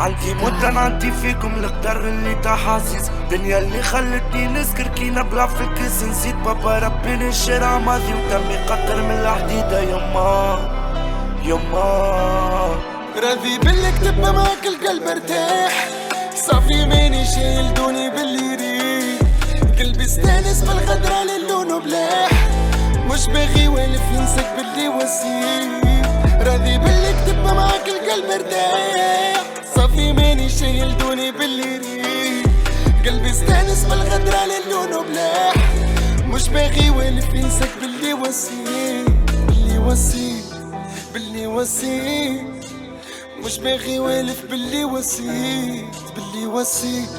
عندي مدة نعدي فيكم القدر اللي تحاسس دنيا اللي خلتني نسكر كي نبلع في الكيس نسيت بابا ربي الشارع ماضي ودمي قطر من الحديدة يما يما. راضي باللي كتبنا معاك القلب ارتاح. صافي ماني شايل دوني باللي ريح قلبي استانس بالغدرة للون بلاح. مش باغي والف ينسك باللي وسيم. راضي باللي كتبنا معاك القلب ارتاح. صافي ماني شايل دوني باللي ريح قلبي استانس بالغدرة للون بلاح مش باغي والف ينسك باللي وسيم باللي وسيم باللي وسيم مش باغي والف باللي وسيت باللي وسيت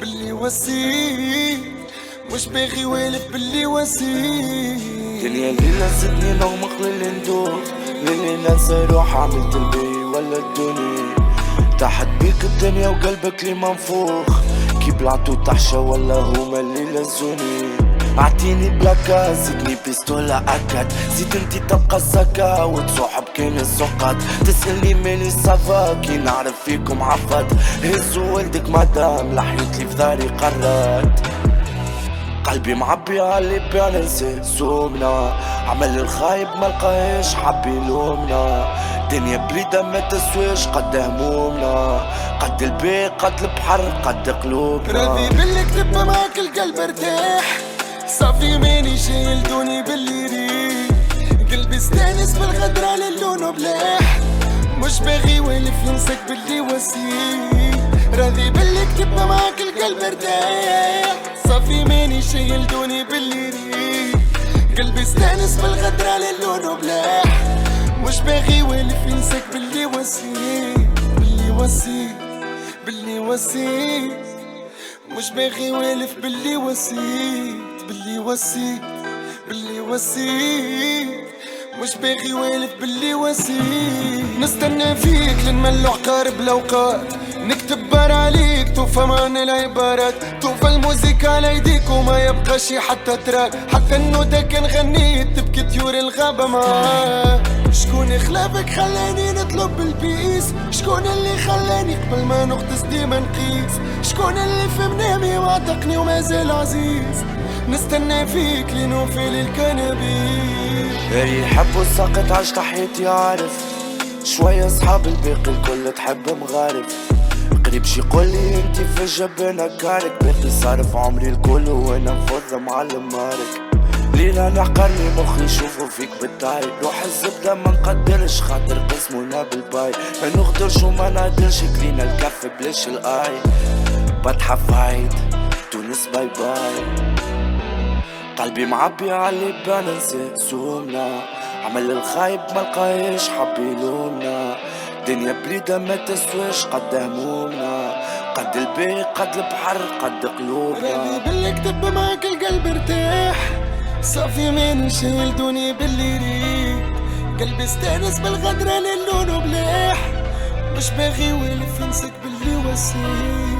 باللي وسيت مش باغي والف باللي وسيت دنيا اللي لزتني نغمق للي ندوخ للي ننسى روح عملت البي ولا الدنيا. تحت بيك الدنيا وقلبك لي منفوخ. كي بلعتو تحشى ولا هما اللي لزوني؟ أعطيني بلاكا زدني بيستولا أكد. زيد أنتي تبقى الزكا وتصاحب كاين السقط تسألني ماني صافا كي نعرف فيكم عفد هزو ولدك مدام لحيت لي في داري قررت قلبي معبي علي بيان سومنا. عمل الخايب ملقاهاش حب يلومنا دنيا بريدة ما تسويش قد همومنا. قد البيت قد البحر قد قلوبنا. راضي باللي كتبنا معاك القلب ارتاح. صافي ماني شايل دوني باللي ريح. قلبي استانس بالغدرة للون بلاح مش باغي والف ينسك باللي وسيم. راضي باللي كتبنا معاك القلب ارتاح. صافي ماني شايل دوني باللي قلبي استانس بالغدرة للون بلاح مش باغي والف ينسك باللي وسيم باللي وسيم باللي وسيم مش باغي والف باللي وسيت باللي وسيت باللي وسيت مش باغي والف باللي وسيت نستنى فيك لنملو عقارب الأوقات. نكتب بار عليك معنا العبارات. توفى الموسيقى على ايديك وما يبقى شي حتى تراك حتى النوتة كان غنيت تبكي طيور الغابة. معاه شكون خلافك خلاني نطلب بالبيس؟ شكون اللي خلاني قبل ما نغطس ديما نقيس؟ شكون اللي في منامي وعتقني وما زال عزيز؟ نستنى فيك لنوفي للكنبيس. اللي يحب الساقط عاش تحياتي عارف. شوية صحاب الباقي الكل تحب مغارف. قريب شي يقولي انتي في الجبانة كارك. باقي صارف عمري الكل وأنا مفضة معلم مارك. ليلة نحقرني مخي يشوفوا فيك بالداي روح الزبدة ما نقدرش خاطر قسمونا بالباي. ما نغدرش وما نعدلش كلينا الكف بلاش الآي. بطحة فايت تونس باي باي. قلبي معبي علي بان نسى سومنا. عمل الخايب ملقاهاش حب يلومنا دنيا بريدة ما تسواش قد همومنا قد البيت قد البحر قد راضي قلوبنا باللي كتب معاك القلب ارتاح. صافي ماني شايل دوني باللي ريح قلبي استانس بالغدرة للون بلاح مش باغي والف ينسك باللي وسيم